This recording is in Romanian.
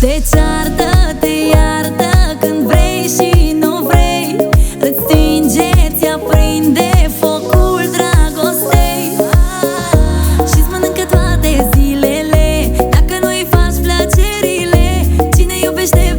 Te ceartă, te iartă când vrei și nu vrei. Îți stinge, ți aprinde focul dragostei. Și-ți mănâncă toate zilele Dacă nu-i faci plăcerile. Cine iubește